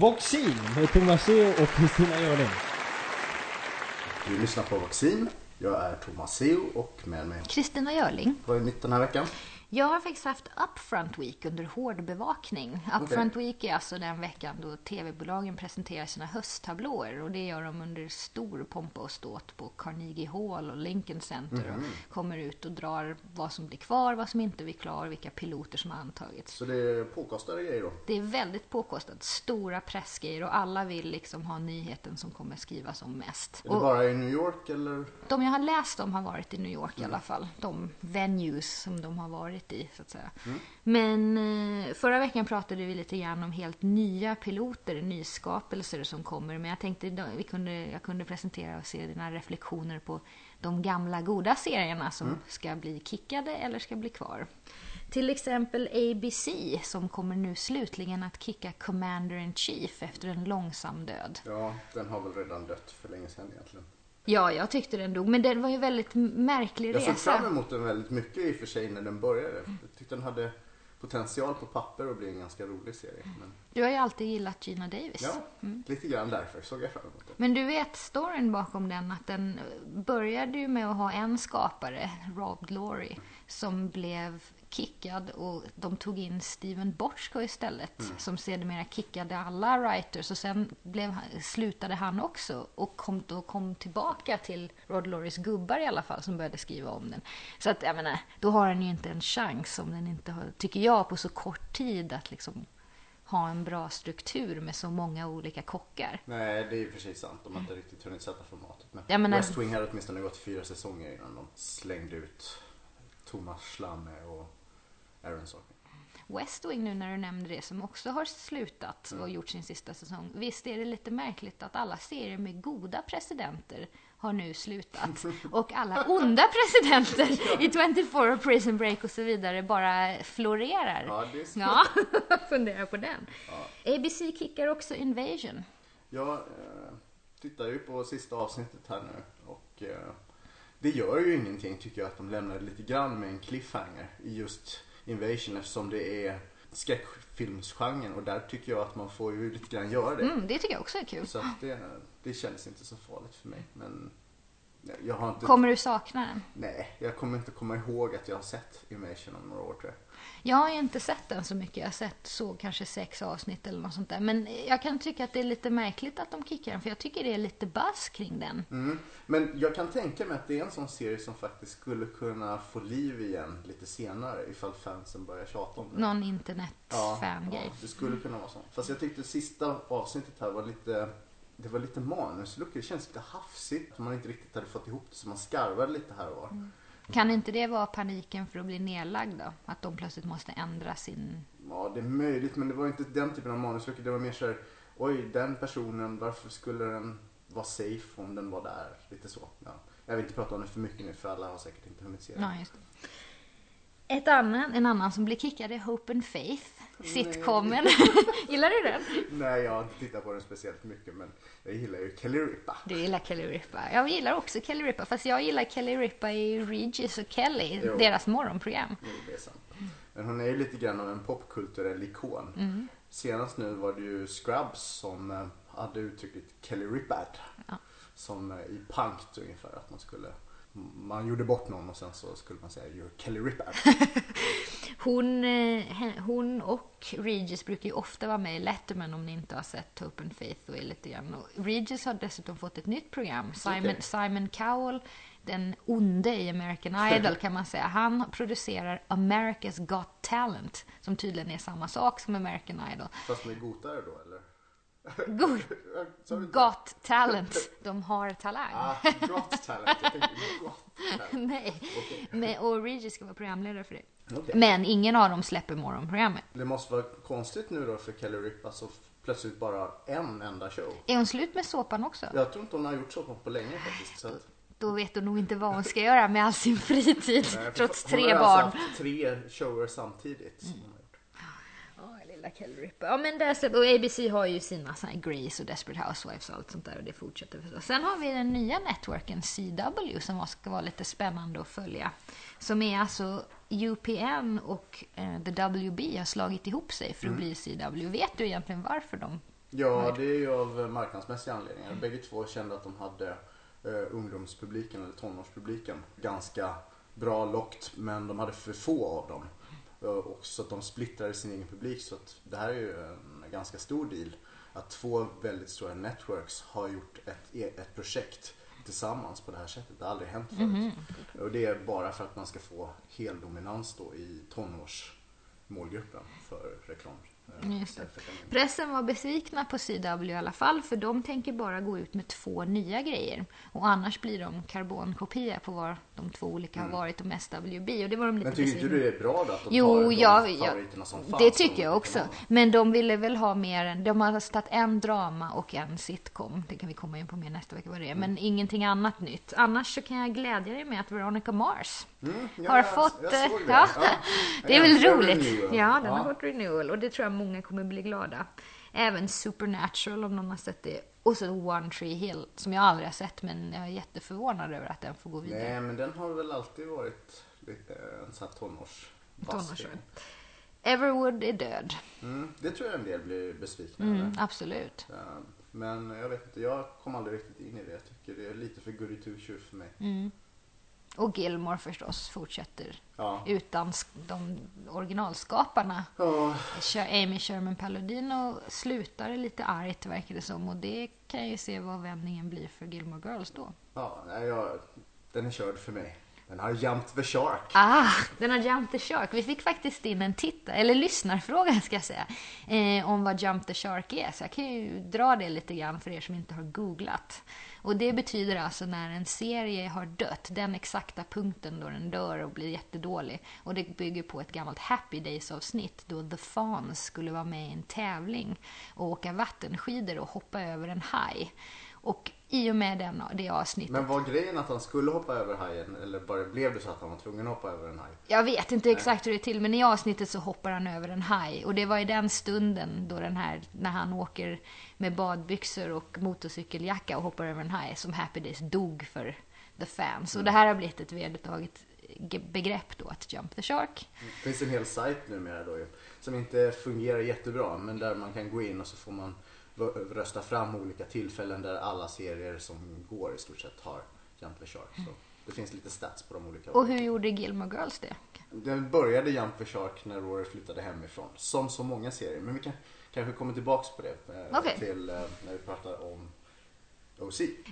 Voxin med Thomas Seo och Kristina Görling. Du lyssnar på Vaccin. Jag är Thomas Seo och med mig Kristina Görling. Vad är nytt den här veckan? Jag har faktiskt haft Upfront Week under hård bevakning. Upfront Week är alltså den veckan då tv-bolagen presenterar sina hösttablåer och det gör de under stor pompa och ståt på Carnegie Hall och Lincoln Center och kommer ut och drar vad som blir kvar, vad som inte blir kvar, vilka piloter som har antagits. Så det är påkostade grejer då? Det är väldigt påkostat, stora pressgrejer och alla vill liksom ha nyheten som kommer skrivas om mest. Är det Och bara i New York eller? de jag har läst om har varit i New York i alla fall. De venues som de har varit i, så att säga. Men eh, förra veckan pratade vi lite grann om helt nya piloter, nyskapelser som kommer. Men jag tänkte vi kunde, jag kunde presentera och se dina reflektioner på de gamla goda serierna som ska bli kickade eller ska bli kvar. Till exempel ABC som kommer nu slutligen att kicka Commander in Chief efter en långsam död. Ja, den har väl redan dött för länge sedan egentligen. Ja, jag tyckte den dog, men det var ju en väldigt märklig Jag såg resa. fram emot den väldigt mycket i och för sig när den började. Jag tyckte den hade potential på papper att bli en ganska rolig serie. Men Du har ju alltid gillat Gina Davis. ja, lite grann därför såg jag fram emot den. Men du vet storyn bakom den, att den började ju med att ha en skapare, Rob Laurie, som blev kickad och de tog in Steven Bochco istället, som sedermera kickade alla writers och sen blev, slutade han också och kom, då kom tillbaka till Rod Lauries gubbar i alla fall som började skriva om den. Så att jag menar, då har den ju inte en chans om den inte har, tycker jag, på så kort tid att liksom ha en bra struktur med så många olika kockar. Nej, det är för sig sant. De har inte riktigt hunnit sätta formatet. Men Jag menar- West Wing hade åtminstone gått fyra säsonger innan de slängde ut Thomas Schlamme och Aaron Sorkin. West Wing nu när du nämnde det som också har slutat och gjort sin sista säsong. Visst är det lite märkligt att alla serier med goda presidenter har nu slutat och alla onda presidenter i 24 Prison Break och så vidare bara florerar. Ja, det är så. Ja, fundera på den. ABC kickar också Invasion. Jag eh, tittar ju på sista avsnittet här nu och eh, det gör ju ingenting tycker jag att de lämnar lite grann med en cliffhanger i just Invasion eftersom det är skräckfilmsgenren och där tycker jag att man får ju lite grann göra det. Mm, det tycker jag också är kul. Så att det, det kändes inte så farligt för mig. Men jag har inte... Kommer du sakna den? Nej, jag kommer inte komma ihåg att jag har sett Invasion om några år tror jag. Jag har ju inte sett den så mycket. Jag har sett så kanske sex avsnitt eller något sånt där. Men jag kan tycka att det är lite märkligt att de kickar den. För jag tycker det är lite buzz kring den. Mm. Men jag kan tänka mig att det är en sån serie som faktiskt skulle kunna få liv igen lite senare ifall fansen börjar tjata om det. Någon internet-fangrej. ja, det skulle kunna vara så. Fast jag tyckte sista avsnittet här var lite det var lite manusluckor. Det känns lite hafsigt. Man inte riktigt hade fått ihop det så man skarvade lite här och var. Kan inte det vara paniken för att bli nedlagd då? Att de plötsligt måste ändra sin... Ja, det är möjligt men det var inte den typen av manusluckor. Det var mer så här, oj den personen, varför skulle den vara safe om den var där? Lite så. Ja. Jag vill inte prata om det för mycket nu för alla har säkert inte hunnit se det. Ja, just det. Ett annan, en annan som blir kickad är Hope and Faith. Sitcomen. Gillar du den? Nej, jag har inte tittat på den speciellt mycket men jag gillar ju Kelly Ripa. Du gillar Kelly Ripa. Jag gillar också Kelly Ripa. Fast jag gillar Kelly Ripa i Regis och Kelly. Jo. Deras morgonprogram. Jo, det är sant. Men hon är ju lite grann av en popkulturell ikon. Senast nu var det ju Scrubs som eh, hade uttrycket Kelly Rippad. Ja. Som eh, i punkt ungefär att man skulle man gjorde bort någon och sen så skulle man säga you're Kelly Rippad. Hon, eh, hon och Regis brukar ju ofta vara med i Letterman om ni inte har sett Hope and Faith och är lite grann. Och Regis har dessutom fått ett nytt program. Simon, Okej. Simon Cowell, den onde i American Idol kan man säga. Han producerar America's Got Talent, som tydligen är samma sak som American Idol. Fast med gotare då eller? Inte? got talent, de har talang. Ah, got talent. Jag tänkte got talent. Nej, Men, och Regis ska vara programledare för det. Okej. Men ingen av dem släpper morgonprogrammet. Det måste vara konstigt nu då för Kelly Ripa så plötsligt bara en enda show. Är hon slut med såpan också? Jag tror inte hon har gjort så på länge faktiskt. Så Då vet hon nog inte vad hon ska göra med all sin fritid, Nej, trots hon har tre alltså barn. haft tre shower samtidigt. som hon har gjort. Ja, men där, och ABC har ju sina såna här Grace och Desperate Housewives och allt sånt där och det fortsätter förstås. Sen har vi den nya networken CW som ska vara lite spännande att följa. Som är alltså UPN och eh, The WB har slagit ihop sig för att bli CW. Vet du egentligen varför de Ja, det är ju av marknadsmässiga anledningar. Bägge två kände att de hade eh, ungdomspubliken eller tonårspubliken ganska bra lockt men de hade för få av dem. Eh, Och så att de splittrade sin egen publik så att det här är ju en ganska stor deal. Att två väldigt stora networks har gjort ett, e- ett projekt tillsammans på det här sättet. Det har aldrig hänt förut. Och det är bara för att man ska få heldominans då i tonårsmålgruppen för reklam. eh, för reklam. Pressen var besvikna på CW i alla fall, för de tänker bara gå ut med två nya grejer. Och annars blir de karbonkopia på vad de två olika har varit om SWB. Och det var de lite Mm. Men tycker inte du det är bra då att de Jo, tar de ja, ja, favoriterna som fanns? det tycker jag också. Men de ville väl ha mer än, de har tagit en drama och en sitcom. Det kan vi komma in på mer nästa vecka vad det är. Mm. Men ingenting annat nytt. Annars så kan jag glädja dig med att Veronica Mars Mm, ja, har jag- fått... jag eh, såg det. Ja, Ja. det är väl roligt. Renewal. Ja, den har Ja. fått renewal och det tror jag många kommer bli glada. Även Supernatural om någon har sett det. Och så One Tree Hill som jag aldrig har sett men jag är jätteförvånad över att den får gå vidare. Nej, men den har väl alltid varit lite en sån här tonårs. Everwood är död. Mm, det tror jag en del blir besvikna Mm, över. absolut. Ja, Men jag vet inte, jag kom aldrig riktigt in i det. Jag tycker det är lite för goody two för mig. Mm. Och Gilmore förstås fortsätter Ja. utan de originalskaparna. Ja, Amy Sherman Palladino slutar lite argt verkar det som och det kan jag ju se vad vändningen blir för Gilmore Girls då. ja jag, den är körd för mig. Den har jumped the shark. Ah, den har Jump the Shark. Vi fick faktiskt in en titta, eller lyssnarfråga ska jag säga, eh, om vad Jump the Shark är. Så jag kan ju dra det lite grann för er som inte har googlat. Och det betyder alltså när en serie har dött, den exakta punkten då den dör och blir jättedålig. Och det bygger på ett gammalt Happy Days-avsnitt då The Fans skulle vara med i en tävling och åka vattenskidor och hoppa över en haj. Och i och med den, det avsnittet Men var grejen att han skulle hoppa över hajen eller bara blev det så att han var tvungen att hoppa över en haj? Jag vet inte exakt hur det är till, men i avsnittet så hoppar han över en haj. Och det var i den stunden då den här, när han åker med badbyxor och motorcykeljacka och hoppar över en haj, som Happy Days dog för the fans. Och det här har blivit ett vedertaget ge- begrepp då, att jump the shark. Det finns en hel sajt numera då ju, som inte fungerar jättebra men där man kan gå in och så får man rösta fram olika tillfällen där alla serier som går i stort sett har Jump the Shark. Så det finns lite stats på de olika. Och hur gjorde Gilmore Girls det? Den började Jump the Shark när Rory flyttade hemifrån. Som så många serier. Men vi kan kanske kommer tillbaks på det eh, Okej. till eh, när vi pratar om.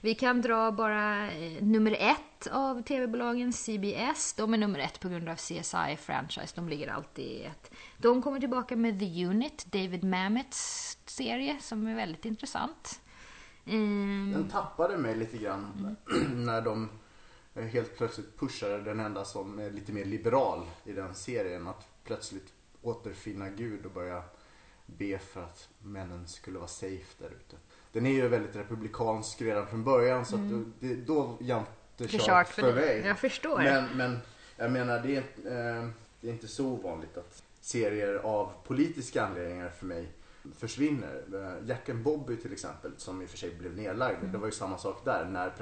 Vi kan dra bara eh, nummer ett av tv-bolagen, CBS. De är nummer ett på grund av CSI-franchise. De ligger alltid i ett. De kommer tillbaka med The Unit, David Mamets serie, som är väldigt intressant. Ehm, Den tappade mig lite grann när de eh, helt plötsligt pushade den enda som är lite mer liberal i den serien. Att plötsligt återfinna Gud och börja be för att männen skulle vara safe där ute. Den är ju väldigt republikansk redan från början så att det, då Mm. The Shark för, för dig. mig. Jag förstår. Men, men jag menar det är, eh, det är inte så ovanligt att serier av politiska anledningar för mig försvinner. Eh, Jack and Bobby till exempel som i och för sig blev nedlagd. Mm. Det var ju samma sak där när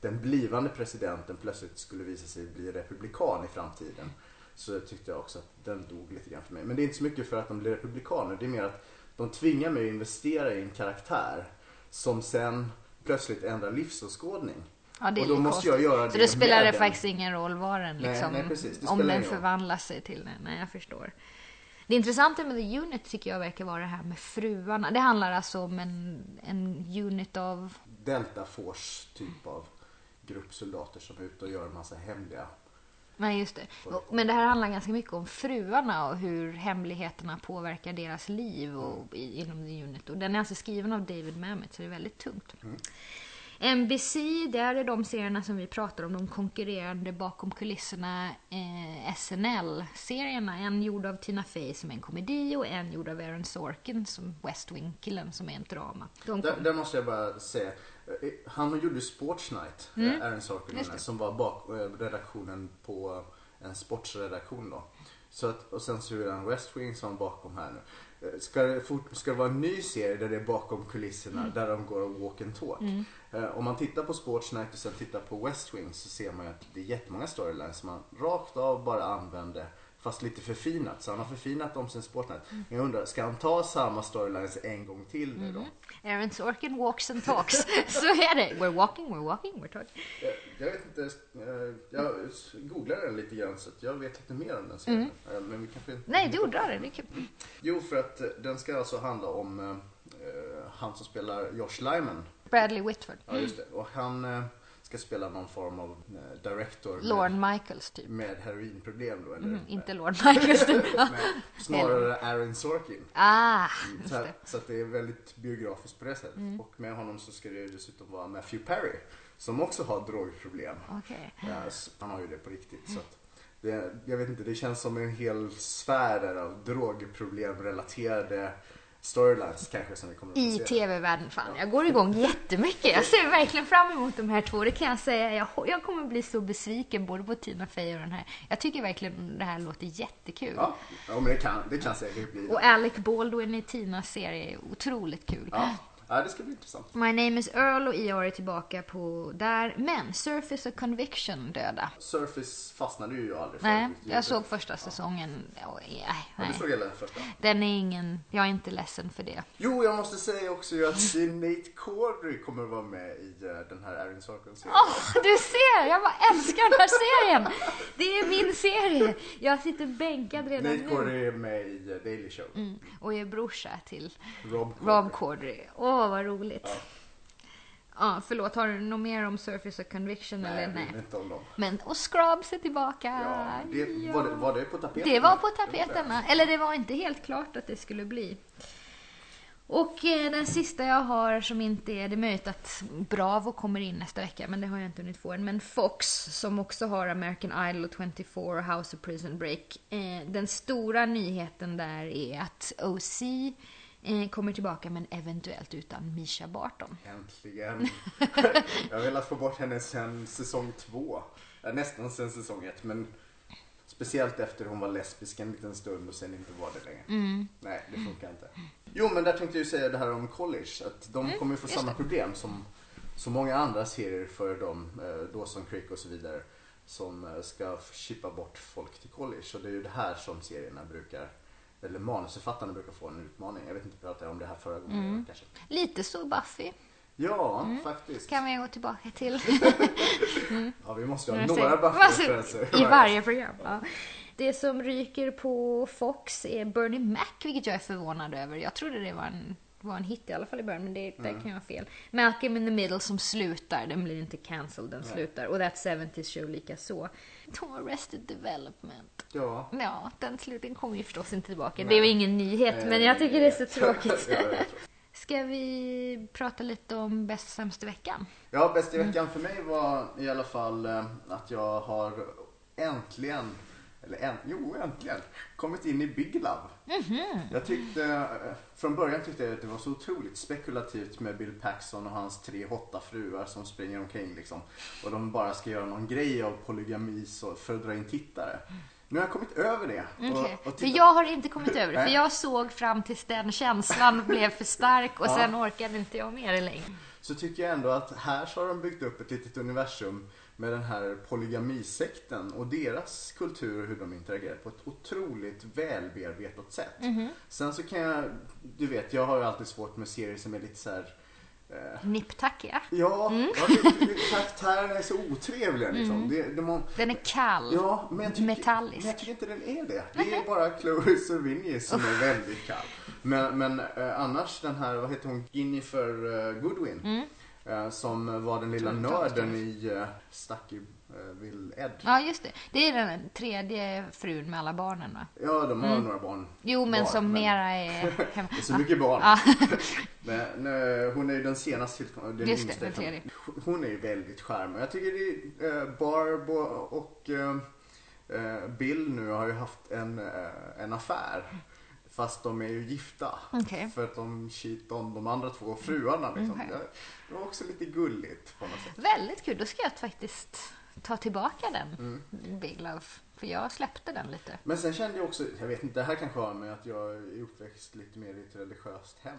den blivande presidenten plötsligt skulle visa sig bli republikan i framtiden. Så tyckte jag också att den dog lite grann för mig. Men det är inte så mycket för att de blir republikaner. Det är mer att de tvingar mig att investera i en karaktär som sen plötsligt ändrar livsåskådning. ja, det är och då måste jag göra det Så då spelar det den. faktiskt ingen roll vad den Nej, liksom, nej, precis. Det om den förvandlar sig till den. Nej, jag förstår. Det intressanta med The Unit tycker jag verkar vara det här med fruarna. Det handlar alltså om en, en unit av Delta Force typ av grupp soldater som är ute och gör en massa hemliga. Nej, just det. Men det här handlar ganska mycket om fruarna och hur hemligheterna påverkar deras liv och, i, inom The Unit. Och den är alltså skriven av David Mamet, så det är väldigt tungt. NBC, där är de serierna som vi pratar om, de konkurrerande bakom kulisserna eh, SNL-serierna. En gjord av Tina Fey som är en komedi och en gjord av Aaron Sorkin som West Wing-killen som är en drama. Där, där måste jag bara säga. Eh, Han gjorde Sports Night, mm. Aaron Sorkin, som var bak eh, redaktionen på en sportsredaktion då. Så att, och sen så är han West Wing som var bakom här nu. Eh, Ska det, fort, ska det vara en ny serie där det är bakom kulisserna, Mm. där de går och walk and talk. Eh, Om man tittar på Sports Night och sen tittar på West Wing så ser man ju att det är jättemånga storylines som man rakt av bara använder Fast lite förfinat. Så han har förfinat om sin Spotlight. Men jag undrar, ska han ta samma storylines en gång till nu då? Aaron Sorkin walks and talks. Så är det. We're walking, we're walking, we're talking. Jag, jag vet inte, eh, jag googlade den lite grann så jag vet lite mer om den serien. Eh, Men vi kanske. Nej, du drar det. Det är kul. Jo, för att eh, den ska alltså handla om eh, han som spelar Josh Lyman. Bradley Whitford. Ja, just det. Och han eh, ska spela någon form av eh, director med, Lorne Michaels typ. med heroinproblem då. Eller, Mm, inte Lorne Michaels. typ. Snarare Aaron Sorkin. Ah, just Så, det. Mm. så att det är väldigt biografiskt på det sättet. Och med honom så ska det ju dessutom vara Matthew Perry. Som också har drogproblem. Okej. Ja, han har ju det på riktigt. Så att det, jag vet inte, det känns som en hel sfär av drogproblemrelaterade storylines kanske som vi kommer att I tv-världen, fan jag går igång jättemycket. Jag ser verkligen fram emot de här två, det kan jag säga. Jag, jag kommer bli så besviken både på Tina Fey och den här. Jag tycker verkligen det här låter jättekul. Ja, ja men det kan, det kan säkert bli. Och Alec Baldwin i Tinas serie är otroligt kul. Ja, ja, det ska bli intressant. My name is Earl och ER är tillbaka på där. Men Surface och Conviction döda. Surface fastnade ju aldrig för. Nej, jag såg första säsongen. Ja, nej. du såg hela första? Den är ingen, jag är inte ledsen för det. Jo, jag måste säga också att Nate Corddry kommer att vara med i eh, den här Aaron Sorkin-serien. Åh, du ser! Jag bara älskar den här serien! Det är min serie! Jag sitter bänkad redan Nate nu. Corddry är med i eh, Daily Show. Mm, och är brorsa till Rob Corddry. Rob Corddry. Åh, vad roligt. Ja. förlåt, har du något mer om Surface och Conviction Nej, eller nej? inte om dem. Men, och Scrubs är tillbaka. Ja, det, Ja. Var, det, var det på tapeten? Det var på var det. Eller det var inte helt klart att det skulle bli. Och eh, den sista jag har som inte är, det är möjligt att Bravo kommer in nästa vecka, men det har jag inte hunnit få än. Men Fox, som också har American Idol, 24 och House of Prison Break. Eh, den stora nyheten där är att OC kommer tillbaka, men eventuellt utan Misha Barton. Äntligen. jag har velat få bort henne sen säsong två. Nästan sen säsong ett. Men speciellt efter hon var lesbisk en liten stund och sen inte var det längre. Mm. Nej, det funkar inte. Jo, men där tänkte jag ju säga det här om college. Att de kommer ju få Mm, samma det. problem som så många andra serier för dem. Eh, Dawson Creek och så vidare. Som eh, ska chippa bort folk till college. Och det är ju det här som serierna brukar eller manusförfattarna brukar få en utmaning. Jag vet inte, pratade jag om det här förra gången Mm. kanske. Lite så Buffy Ja, faktiskt. kan vi gå tillbaka till. Ja, vi måste ha Jag några Buffy-referenser. I varje program. Ja. Det som ryker på Fox är Bernie Mac, vilket jag är förvånad över. Jag trodde det var en, var en hit i alla fall i början, men det, där Mm. kan jag ha fel. Malcolm in the Middle som slutar, den blir inte cancelled, den slutar. Och That 70s Show lika så. Tom Arrested Development. Ja. Ja, den slutningen kommer ju förstås inte tillbaka. Nej. Det är ju ingen nyhet, men jag tycker det är så tråkigt. ja. Ska vi prata lite om bäst och sämst i veckan? ja, bäst i veckan för mig var i alla fall eh, att jag har äntligen, eller änt, jo äntligen, kommit in i Big Love. Jag tyckte, eh, från början tyckte jag att det var så otroligt spekulativt med Bill Paxton och hans tre hotta fruar som springer omkring liksom. Och de bara ska göra någon grej av polygami för att dra in tittare. Nu har jag kommit över det. och- Okej, och För jag har inte kommit över det. För jag såg fram tills den känslan blev för stark och Ja. sen orkade inte jag med det längre. så tycker jag ändå att här så har de byggt upp ett litet universum med den här polygamisekten och deras kultur och hur de interagerar på ett otroligt välbearbetat sätt. Mhm. Sen så kan jag, du vet, jag har ju alltid svårt med serier som är lite så här. Eh, Nipptackiga. ja, Mm. ja karaktärerna är så otrevliga liksom. Det, de har, Den är kall. Ja, men jag, tycker, Metallisk. men jag tycker inte den är det. Det är bara Chloe Sevigny som är väldigt kall. Men, men eh, annars den här, vad heter hon, Jennifer uh, Goodwin. Mm. Eh, som var den lilla nörden i Stucky uh, Will Ed. Ja, just det. Det är den tredje frun med alla barnen va? Ja, de har några barn. Mm. Jo, men var, som mera är... Hem... Det är så mycket barn. Ja. Men, eh, hon är ju den senaste tillkomna, den Just det, den tredje. Hon är ju väldigt charmig. Jag tycker det är, eh, Barb och, eh, eh, Bill nu har ju haft en, eh, en affär. Fast de är ju gifta. Okej. För att de cheatar om de andra två fruarna. Liksom. Okej. Det, det var också lite gulligt på något sätt. Väldigt kul. Då ska jag faktiskt ta tillbaka den. Mm. Big Love. För jag släppte den lite. Men sen kände jag också, jag vet inte, det här kanske har med att jag är uppväxt lite mer i ett religiöst hem.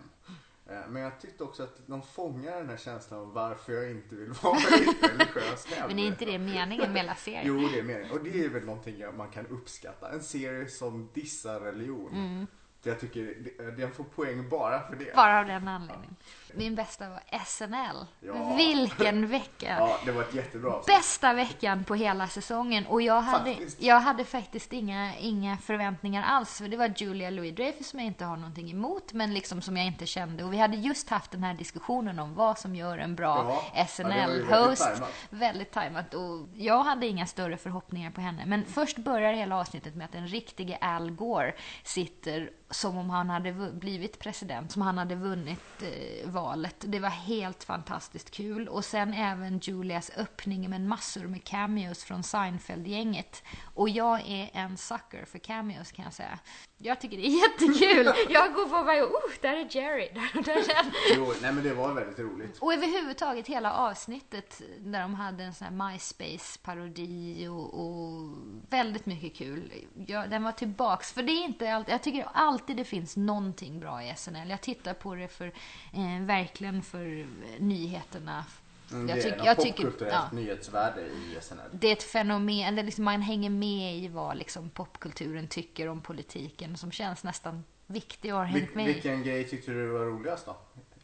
Eh, Men jag tyckte också att de fångar den här känslan av varför jag inte vill vara lite religiös heller. Men är inte det meningen med hela serien? Jo, det är meningen. Och det är väl någonting man kan uppskatta. En serie som dissar religion. Mm. Jag tycker, den får poäng bara för det. Bara av den anledningen. Min bästa var SNL. Ja. Vilken vecka! Ja, det var ett jättebra avsnitt. Bästa veckan på hela säsongen och jag hade, Faktiskt. jag hade faktiskt inga, inga förväntningar alls för det var Julia Louis-Dreyfus som jag inte har någonting emot men liksom som jag inte kände och vi hade just haft den här diskussionen om vad som gör en bra Ja, ja, SNL-host. tajmat. Väldigt tajmat och jag hade inga större förhoppningar på henne men först börjar hela avsnittet med att en riktig Al Gore sitter som om han hade blivit president, som han hade vunnit eh, valet. Det var helt fantastiskt kul. Och sen även Julias öppning med massor med cameos från Seinfeld-gänget. Och jag är en sucker för cameos kan jag säga. Jag tycker det är jättekul. Jag går på bara, oh, där är Jerry. Där, där är den. Jo, nej men det var väldigt roligt. Och överhuvudtaget hela avsnittet där de hade en sån här MySpace-parodi och, och väldigt mycket kul. Ja, den var tillbaks. För det är inte alltid, jag tycker alltid det finns någonting bra i SNL. Jag tittar på det för, eh, verkligen för eh, nyheterna. Mm, Jag är jag tycker- ja. nyhetsvärde i SNL. Det är ett fenomen, eller liksom man hänger med i vad liksom popkulturen tycker om politiken som känns nästan viktig och har hängt Vil- med vilken grej tyckte du var roligast då?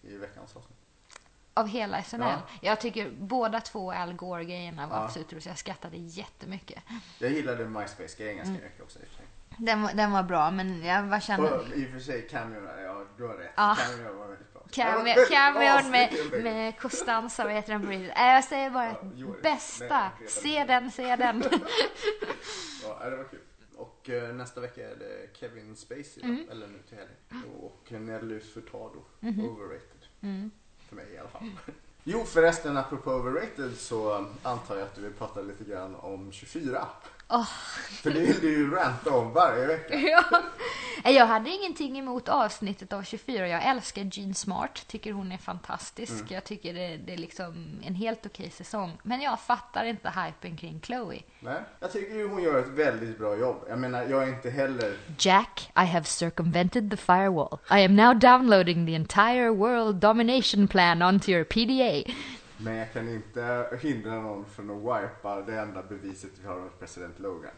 I veckans avsnitt? Av hela SNL. Ja. Jag tycker båda två Al Gore-grejerna var Ja. absolut roliga. Jag skrattade jättemycket. Jag gillade MySpace-grejen ganska Mm. mycket också i och för sig. Den, var- den var bra, men jag bara kände... Och i och för sig cameorna, ja du har rätt. Ja. Cameo var väldigt var Cameo- Cameon med, med Costanza, vad heter den på? Nej, Jag säger bara Ja, att jo, bästa. nej. Se den, se den. Ja, det var kul. Och eh, nästa vecka är det Kevin Spacey? Mm. eller nu till helgen. Och Nelly Furtado, Mhm. overrated. Mm. För mig i alla fall. Jo förresten, apropå overrated så antar jag att du vill prata lite grann om 24. Åh. För det vill du ju ranta om varje vecka. Ja. Jag hade ingenting emot avsnittet av 24. Jag älskar Jean Smart. Tycker hon är fantastisk. Mm. Jag tycker det, det är liksom en helt okej säsong. Men jag fattar inte hypen kring Chloe. Nej, jag tycker ju hon gör ett väldigt bra jobb. Jag menar, jag är inte heller... Jack, I have circumvented the firewall. I am now downloading the entire world domination plan onto your PDA. Men jag kan inte hindra någon från att wipa det enda beviset vi har av president Logan.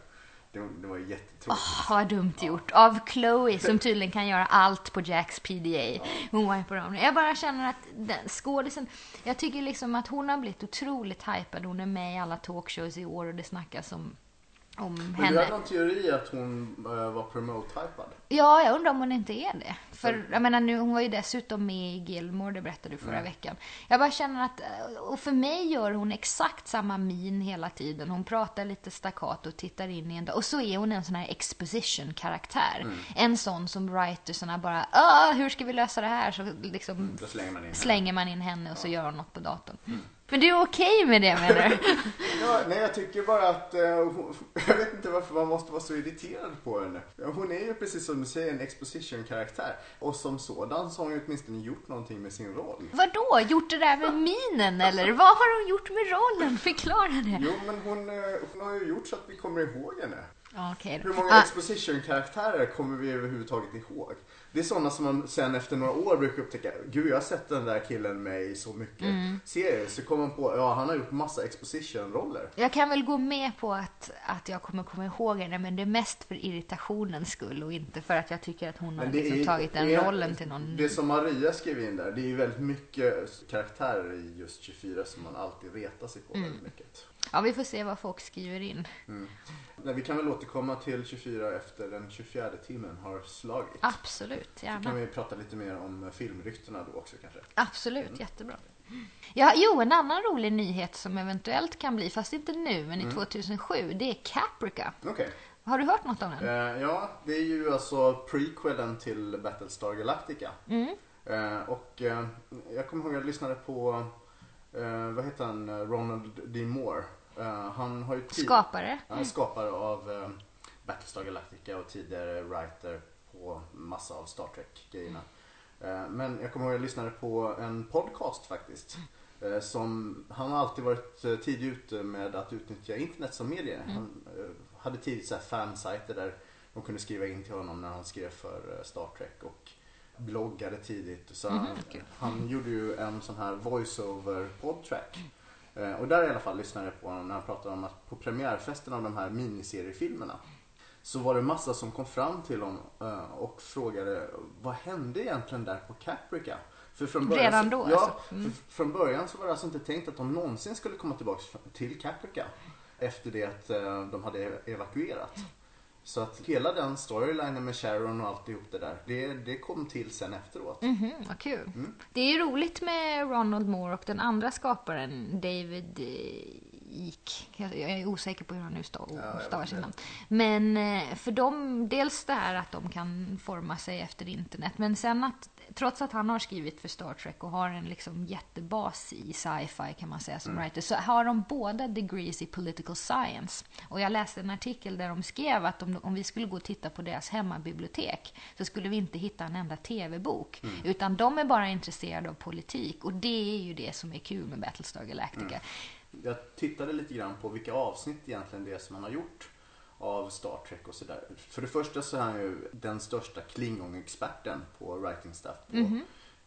Det, det var jättetråkigt. Oh, vad dumt gjort. Av Chloe som tydligen kan göra allt på Jacks PDA. Hon wipar om. Jag bara känner att den skådisen... Jag tycker liksom att hon har blivit otroligt hypad. Hon är med i alla talkshows i år och det snackas om, om Men du henne. hade någon teori att hon eh, var promote-hypad? Ja, jag undrar om hon inte är det. För jag menar nu, hon var ju dessutom med i Gilmore, det berättade du förra Mm. veckan. Jag bara känner att, och för mig gör hon exakt samma min hela tiden. Hon pratar lite staccato och tittar in i en Och så är hon en sån här exposition-karaktär. Mm. En sån som writersarna bara, ah, hur ska vi lösa det här? Så liksom Då slänger man in henne. slänger man in henne och så gör hon något på datorn. Men du är okej med det menar du? Ja, nej, jag tycker bara att eh, hon, jag vet inte varför man måste vara så irriterad på henne. Hon är ju precis som du säger en exposition-karaktär. Och som sådan så har hon ju åtminstone gjort någonting med sin roll. Vadå? Gjort det där med minen eller? Vad har hon gjort med rollen? Förklara det. Jo, men hon, eh, hon har ju gjort så att vi kommer ihåg henne. Då. Hur många Ah, exposition-karaktärer kommer vi överhuvudtaget ihåg? Det är sådana som man sen efter några år brukar upptäcka. Gud, jag har sett den där killen med i så mycket Mm. serier. Så kommer man på, ja han har gjort massa exposition-roller. Jag kan väl gå med på att, att jag kommer komma ihåg henne, men det är mest för irritationens skull och inte för att jag tycker att hon har liksom är- tagit den är- rollen till någon. Det som Maria skrev in där, det är ju väldigt mycket karaktärer i just 24 som man alltid retar sig på Mm. väldigt mycket. Ja, vi får se vad folk skriver in. Nej, vi kan väl återkomma till 24 efter den 24 timmen har slagit. Absolut, Så kan gärna. vi prata lite mer om filmryktena då också kanske. Absolut, jättebra. Ja, jo, en annan rolig nyhet som eventuellt kan bli, fast inte nu, men i 2007, det är Caprica. Okej. Har du hört något om den? Eh, ja, det är ju alltså prequelen till Battlestar Galactica. Mm. Eh, och eh, jag kommer ihåg att jag lyssnade på, eh, vad heter han, Eh, Ronald D. Moore. Eh, han har ju Skapare. Han är skapare av eh, Battlestar Galactica och tidigare writer på massa av Star Trek-grejerna. Eh, men jag kommer ihåg att jag lyssnade på en podcast faktiskt. Eh, som, han har alltid varit eh, tidig ute med att utnyttja internet som medie. Han eh, hade tidigt så här fansajter där de kunde skriva in till honom när han skrev för Star Trek. Och bloggade tidigt. Så han, kul. han gjorde ju en sån här voice-over podtrack. Eh, och där i alla fall lyssnade jag på honom när han pratade om att på premiärfesten av de här miniseriefilmerna så var det massa som kom fram till honom eh, och frågade vad hände egentligen där på Caprica? För från början, Redan så- då, Ja, alltså? Mm. från början så var det alltså inte tänkt att de någonsin skulle komma tillbaka till Caprica efter det att eh, de hade evakuerat. Så att hela den storylinen med Sharon och alltihop det där, det, det kom till sen efteråt. Mhm, vad kul. Det är ju roligt med Ronald Moore och den andra skaparen David Icke. Jag är osäker på hur han nu stavar sitt namn. Men eh, för dem, dels det här att de kan forma sig efter internet, men sen att trots att han har skrivit för Star Trek och har en liksom jättebas i sci-fi kan man säga som writer, så har de båda degrees i political science. Och jag läste en artikel där de skrev att om, om vi skulle gå och titta på deras hemmabibliotek så skulle vi inte hitta en enda TV-bok. Utan de är bara intresserade av politik och det är ju det som är kul med Battlestar Galactica. Jag tittade lite grann på vilka avsnitt egentligen det är som han har gjort av Star Trek och sådär. För det första så är han ju den största Klingon-experten på writing stuff på,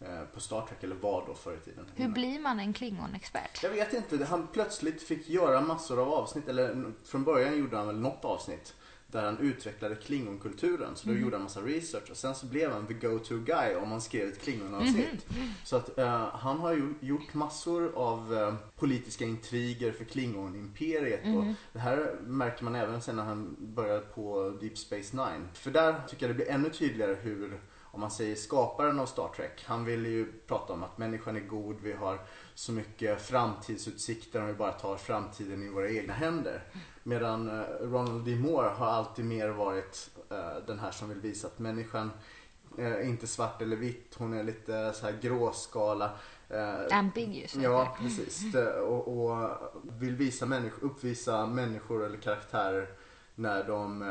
eh, på Star Trek, eller var då förr i tiden. Hur blir man en Klingon-expert? Jag vet inte, han plötsligt fick göra massor av avsnitt, eller från början gjorde han väl något avsnitt där han utvecklade klingonkulturen. Så då gjorde han massa research och sen så blev han the go-to guy om man skrev ett klingonavsnitt. Så att eh, han har ju gjort massor av eh, politiska intriger för klingonimperiet och det här märker man även sen när han började på Deep Space Nine. För där tycker jag det blir ännu tydligare hur om man säger skaparen av Star Trek, han vill ju prata om att människan är god, vi har så mycket framtidsutsikter om vi bara tar framtiden i våra egna händer. Medan eh, Ronald D. Moore har alltid mer varit eh, den här som vill visa att människan eh, är inte svart eller vitt, hon är lite så här gråskala. Ambiguous. Ja, precis. Och, och vill visa människor, uppvisa människor eller karaktärer när de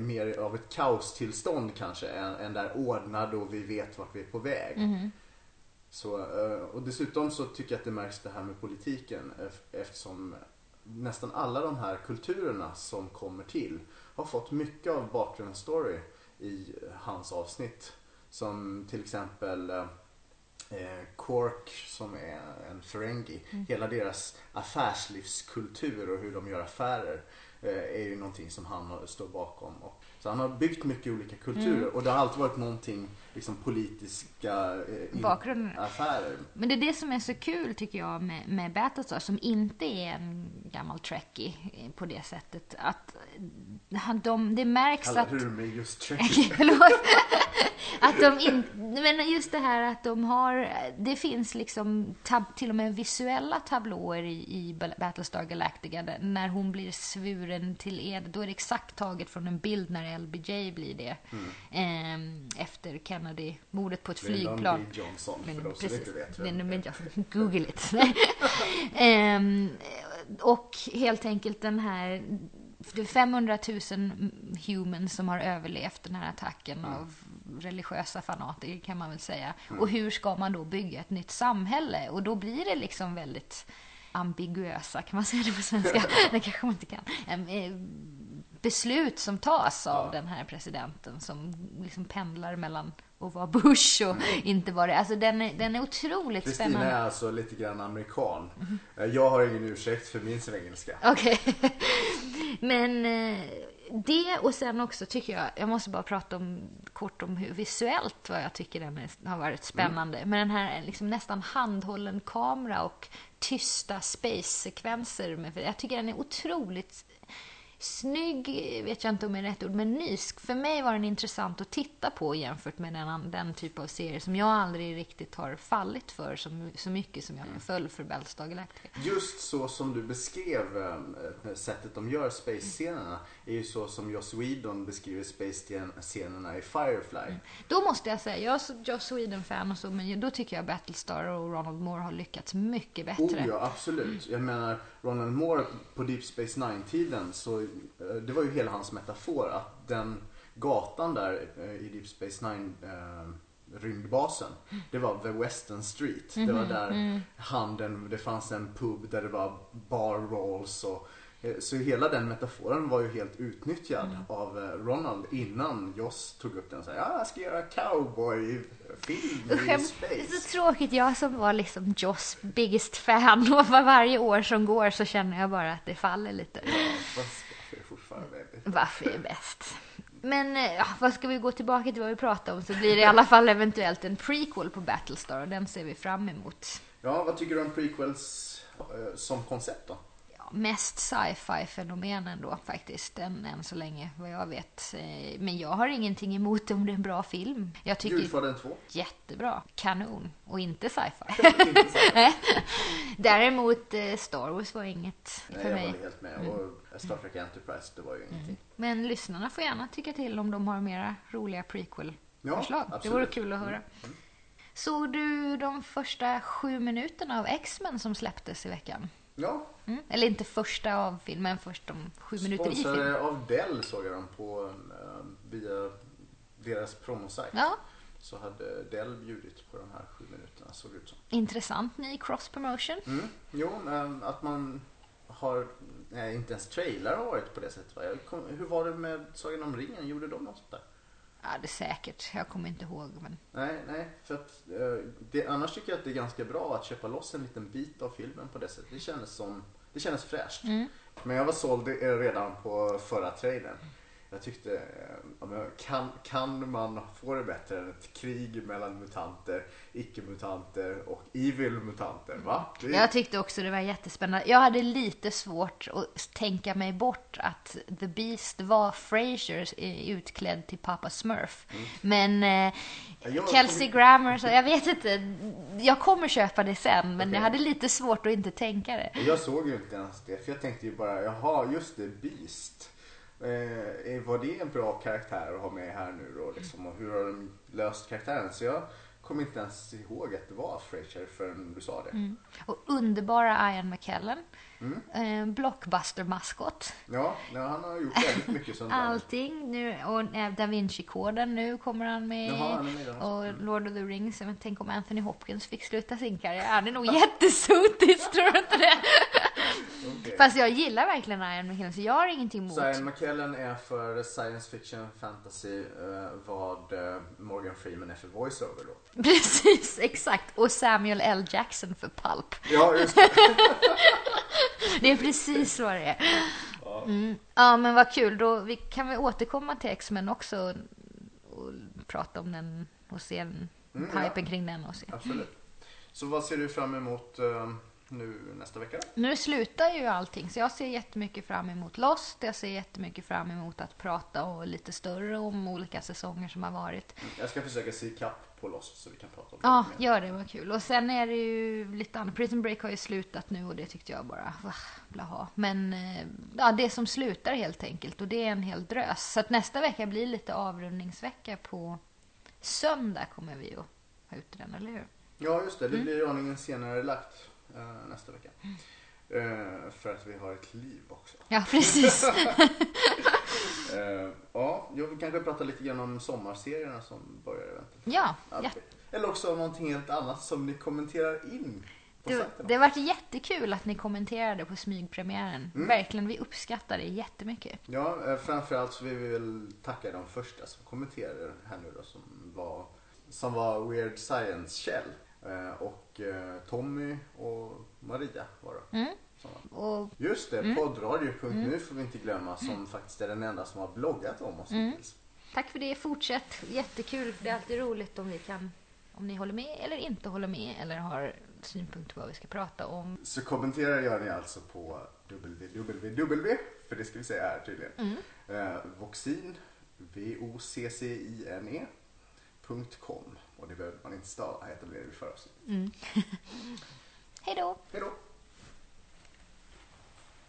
mer av ett kaostillstånd kanske än, än där ordnade och vi vet vart vi är på väg. Mhm. Så, eh, och dessutom så tycker jag att det märks det här med politiken ef- eftersom nästan alla de här kulturerna som kommer till har fått mycket av bakgrundsstory i hans avsnitt. Som till exempel eh, eh, Quark som är en Ferengi. Hela deras affärslivskultur och hur de gör affärer är ju någonting som han står bakom. Och, så han har byggt mycket olika kulturer och det har alltid varit någonting liksom politiska eh, in- Bakgrunden. affärer. Men det är det som är så kul tycker jag med, med Battlestar som inte är en gammal trekkie eh, på det sättet. Att eh, han- de, det märks Kallar att... du mig just Trek? Förlåt. att de inte, men just det här att de har, det finns liksom tab, till och med visuella tablåer i, i Battlestar Galactica när hon blir svuren till ed. Då är det exakt taget från en bild när LBJ blir det. Ehm, efter Kennedy, mordet på ett Lyndon flygplan. B. Johnson för Men de som precis, inte vet. vem Lyndon det är. Google it. Ehm, och helt enkelt den här det är 500 000 humans som har överlevt den här attacken Mm. av religiösa fanatiker kan man väl säga. Och hur ska man då bygga ett nytt samhälle? Och då blir det liksom väldigt ambiguösa, kan man säga det på svenska? det kanske man inte kan. Beslut som tas av Ja. den här presidenten som liksom pendlar mellan att vara Bush och inte vara det. Alltså den är, den är otroligt Kristina spännande. är alltså lite grann amerikan. Eh, Jag har ingen ursäkt för min svengelska. Okej. Men eh, det och sen också tycker jag, jag måste bara prata om, kort om hur visuellt vad jag tycker den har varit spännande. Men den här liksom nästan handhållen kamera och tysta space-sekvenser. Med, jag tycker den är otroligt Snygg vet jag inte om är rätt ord, men nysk. För mig var den intressant att titta på jämfört med den, den typ av serie som jag aldrig riktigt har fallit för så, så mycket som jag föll för Battlestar Galactica. Just så som du beskrev eh, sättet de gör space-scenerna är ju så som Joss Whedon beskriver space-scenerna i Firefly. Då måste jag säga, jag är Joss Whedon-fan och så, men då tycker jag Battlestar och Ronald Moore har lyckats mycket bättre. Oh ja, absolut. Jag menar, Ronald Moore på Deep Space Nine-tiden så eh, det var ju hela hans metafor att den gatan där eh, i Deep Space Nine eh, rymdbasen. Det var The Western Street. Det var där handeln, det fanns en pub där det var bar rolls och Så hela den metaforen var ju helt utnyttjad av eh, Ronald innan Joss tog upp den och sa ja, jag ska göra cowboyfilm i jag- Det space. är så tråkigt. Jag som var liksom Joss biggest fan och var varje år som går så känner jag bara att det faller lite. Ja, varför är fortfarande. Varför är bäst? Men eh, ja, vad ska vi gå tillbaka till vad vi pratade om så blir det i alla fall eventuellt en prequel på Battlestar och den ser vi fram emot. Ja, vad tycker du om prequels eh, som koncept då? Mest sci-fi fenomen ändå faktiskt, än, än så länge vad jag vet. Eh, Men jag har ingenting emot om det är en bra film. Jag tycker Gudfadern 2? jättebra, kanon och inte sci-fi. Inte. Däremot eh, Star Wars var inget Nej, för jag mig. håller helt med. Och Star Trek Enterprise, det var ju ingenting. Men lyssnarna får gärna tycka till om de har mera roliga prequel-förslag. Ja, det vore kul att höra. Såg du de första sju minuterna av X-Men som släpptes i veckan? Ja, Mm? Eller inte första av filmen, först de sju minuter i filmen. sponsrade av Dell såg jag dem på eh, via deras promosajt. Ja, Så hade Dell bjudit på de här sju minuterna såg det ut som. intressant ny cross-promotion. Mm. Jo, men att man har, nej inte ens trailar har varit på det sättet va? Kom, hur var det med Sagan om ringen? Gjorde de något sånt där? Ja, det är säkert. Jag kommer inte ihåg. Men... Nej, nej, för att eh, det, annars tycker jag att det är ganska bra att köpa loss en liten bit av filmen på det sättet. Det kändes som, det kändes fräscht. Mm. Men jag var såld redan på förra trailern. Jag tyckte, eh, men kan, kan man få det bättre än ett krig mellan mutanter, icke-mutanter och evil-mutanter? Va? Det, Jag tyckte också det var jättespännande. Jag hade lite svårt att tänka mig bort att The Beast var Frasier eh, utklädd till Papa Smurf. Men eh, Mm. Ja, jag Kelsey kom- Grammer, så jag vet inte. Jag kommer köpa det sen, men Okej. jag hade lite svårt att inte tänka det. Jag såg ju inte ens det, för jag tänkte ju bara, jaha, just det, Beast. Eh, var det en bra karaktär att ha med här nu då? Liksom, och hur har de löst karaktären? Så jag kom inte ens ihåg att det var Frasier förrän du sa det. Mm. Och underbara Ian McKellen. Mm. Eh, Blockbuster-maskot. Ja, han har gjort väldigt mycket sånt där. Allting. Nu, och eh, Da Vinci-koden nu kommer han med. Jaha, han med den och Lord of the Rings. Men tänk om Anthony Hopkins fick sluta sin karriär. Han är nog jättesotis, tror du inte det? Okej. Fast jag gillar verkligen Ian McKellen, så jag har ingenting emot. Så Ian McKellen är för science fiction fantasy eh, vad eh, Morgan Freeman är för voiceover då. Precis, exakt. Och Samuel L. Jackson för Pulp. Ja, just det. Det är precis vad det är. Mm. Ja, men vad kul. Då vi, kan vi återkomma till X-Men också och, och prata om den och se en, Mm, ja. kring den och se. Absolut. Så vad ser du fram emot eh, nu nästa vecka? Nu slutar ju allting, så jag ser jättemycket fram emot Lost. Jag ser jättemycket fram emot att prata och lite större om olika säsonger som har varit. Jag ska försöka se kapp på Lost så vi kan prata om Ja, det mer. gör det, vad kul. Och sen är det ju lite annat. Prison Break har ju slutat nu och det tyckte jag bara, blaha. Men eh, ja, det som slutar helt enkelt och det är en hel drös. Så att nästa vecka blir lite avrundningsvecka på söndag kommer vi att ha ute den, eller hur? Ja, just Mm. det. Det blir aningen senare lagt eh, nästa vecka. Eh, för att vi har ett liv också. Ja, precis. Eh, ja, jag vill kanske prata lite grann om sommarserierna som börjar eventuellt. ja, Ja. Eller också om någonting helt annat som ni kommenterar in på Det, det har varit jättekul att ni kommenterade på smygpremiären. Mm. Verkligen, vi uppskattar det jättemycket. Ja, eh, framförallt så vill vi väl tacka de första som kommenterade här nu då som var, som var Weird Science Kjell. Eh, och eh, Tommy och Maria var det. Mm. Och Just det, poddradio.nu får vi inte glömma som faktiskt är den enda som har bloggat om oss Mm. hittills. tack för det, fortsätt. Jättekul. Det är alltid roligt om vi kan, om ni håller med eller inte håller med eller har synpunkter på vad vi ska prata om. Så kommentera gör ni alltså på www, för det ska vi säga här tydligen. Mm. Eh, Voccin, V-O-C-C-I-N-E punkt .com och det behöver man inte stava, heter det vi för oss. Hej då! Hej då!